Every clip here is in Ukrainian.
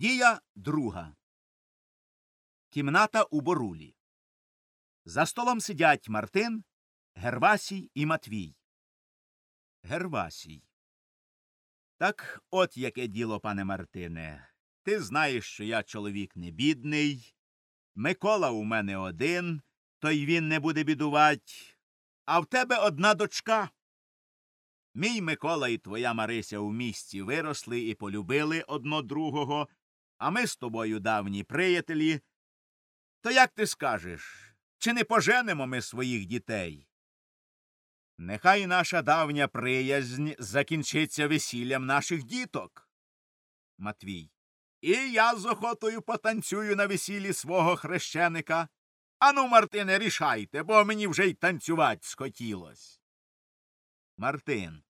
Дія друга. Кімната у борулі. За столом сидять Мартин, Гервасій і Матвій. Гервасій. Так от яке діло, пане Мартине. Ти знаєш, що я чоловік не бідний. Микола у мене один, то й він не буде бідувать. А в тебе одна дочка. Мій Микола і твоя Марися у місті виросли і полюбили одно другого, а ми з тобою давні приятелі. То як ти скажеш, чи не поженемо ми своїх дітей? Нехай наша давня приязнь закінчиться весіллям наших діток. Матвій. І я з охотою потанцюю на весіллі свого хрещеника. Ану, Мартине, рішайте, бо мені вже й танцювать схотілось. Мартин.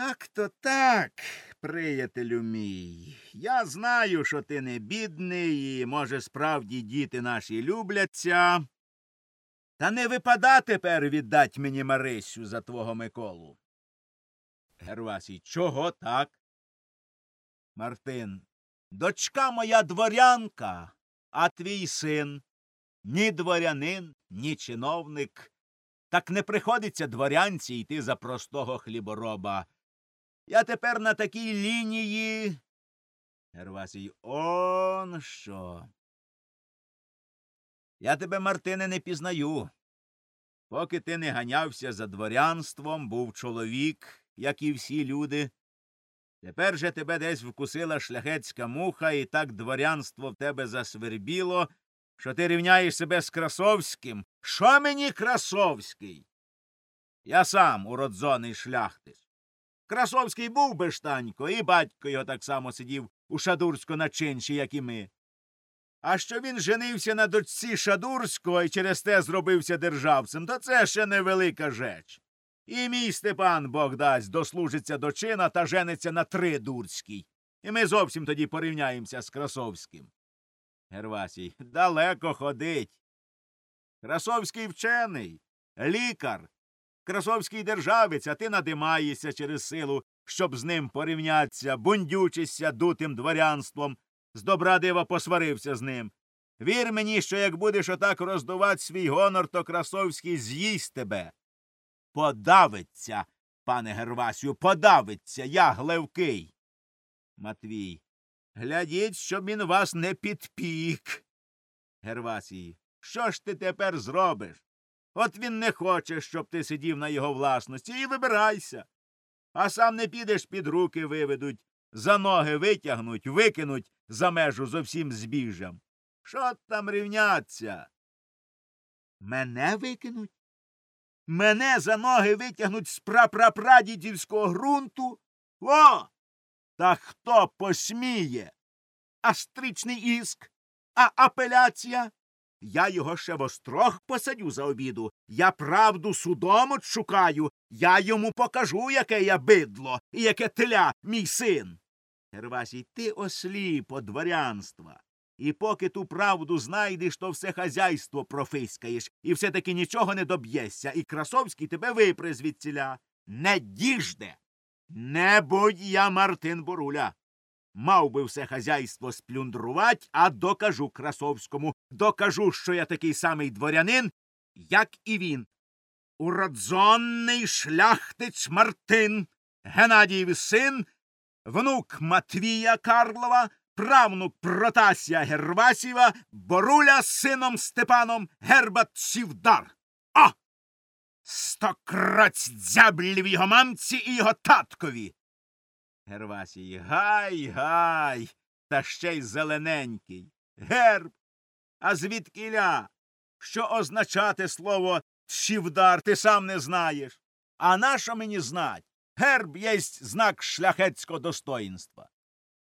Так то так, приятелю мій. Я знаю, що ти не бідний, і, може, справді діти наші любляться. Та не випада тепер віддать мені Марисю за твого Миколу. Гервасій. Чого так? Мартин. Дочка моя дворянка, а твій син ні дворянин, ні чиновник. Так не приходиться дворянці йти за простого хлібороба. Я тепер на такій лінії. Гервасій. Он що. Я тебе, Мартине, не пізнаю. Поки ти не ганявся за дворянством, був чоловік, як і всі люди. Тепер же тебе десь вкусила шляхетська муха, і так дворянство в тебе засвербіло, що ти рівняєш себе з Красовським. Що мені Красовський? Я сам уродзоний шляхтич. Красовський був бештанько, і батько його так само сидів у Шадурську на чинші, як і ми. А що він женився на дочці Шадурського і через те зробився державцем, то це ще невелика жеч. І мій Степан Бог дасть дослужиться до чина та жениться на Тридурській. І ми зовсім тоді порівняємося з Красовським. Гервасій. Далеко ходить. Красовський вчений, лікар, Красовський державець, а ти надимаєшся через силу, щоб з ним порівнятися, бундючишся дутим дворянством, з добра дива посварився з ним. Вір мені, що як будеш отак роздувати свій гонор, то Красовський з'їсть тебе. Подавиться, пане Гервасю, подавиться, я глевкий. Матвій. Глядіть, щоб він вас не підпік. Гервасій. Що ж ти тепер зробиш? От він не хоче, щоб ти сидів на його власності, і вибирайся. А сам не підеш під руки виведуть, за ноги витягнуть, викинуть за межу зовсім збіжжям. Що там рівняться? Мене викинуть? Мене за ноги витягнуть з прапрапрадідівського ґрунту? О! Та хто посміє? А стричний іск? А апеляція? Я його ще в острог посадю за обіду. Я правду судом отшукаю. Я йому покажу, яке я бидло і яке теля мій син. Гервасій, ти осліп от дворянства. І поки ту правду знайдеш, то все хазяйство профискаєш, і все таки нічого не доб'єшся, і Красовський тебе випре звідціля. Не діжде. Не будь я Мартин Боруля. Мав би все хазяйство сплюндрувать, а докажу Красовському, докажу, що я такий самий дворянин, як і він. Уродзонний шляхтич Мартин, Геннадіїв син, внук Матвія Карлова, правнук Протасія Гервасіва, Боруля з сином Степаном Гербат Сівдар. О! Стокраць дзяблів його мамці і його таткові. Гервасій. Гай, гай, та ще й зелененький. Герб. А звідкіля? Що означати слово Чівдар, ти сам не знаєш. А нащо мені знать? Герб єсть знак шляхетського достоїнства.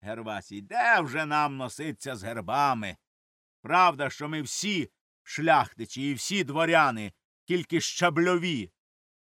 Гервасій, де вже нам носиться з гербами? Правда, що ми всі шляхтичі і всі дворяни, тільки щабльові.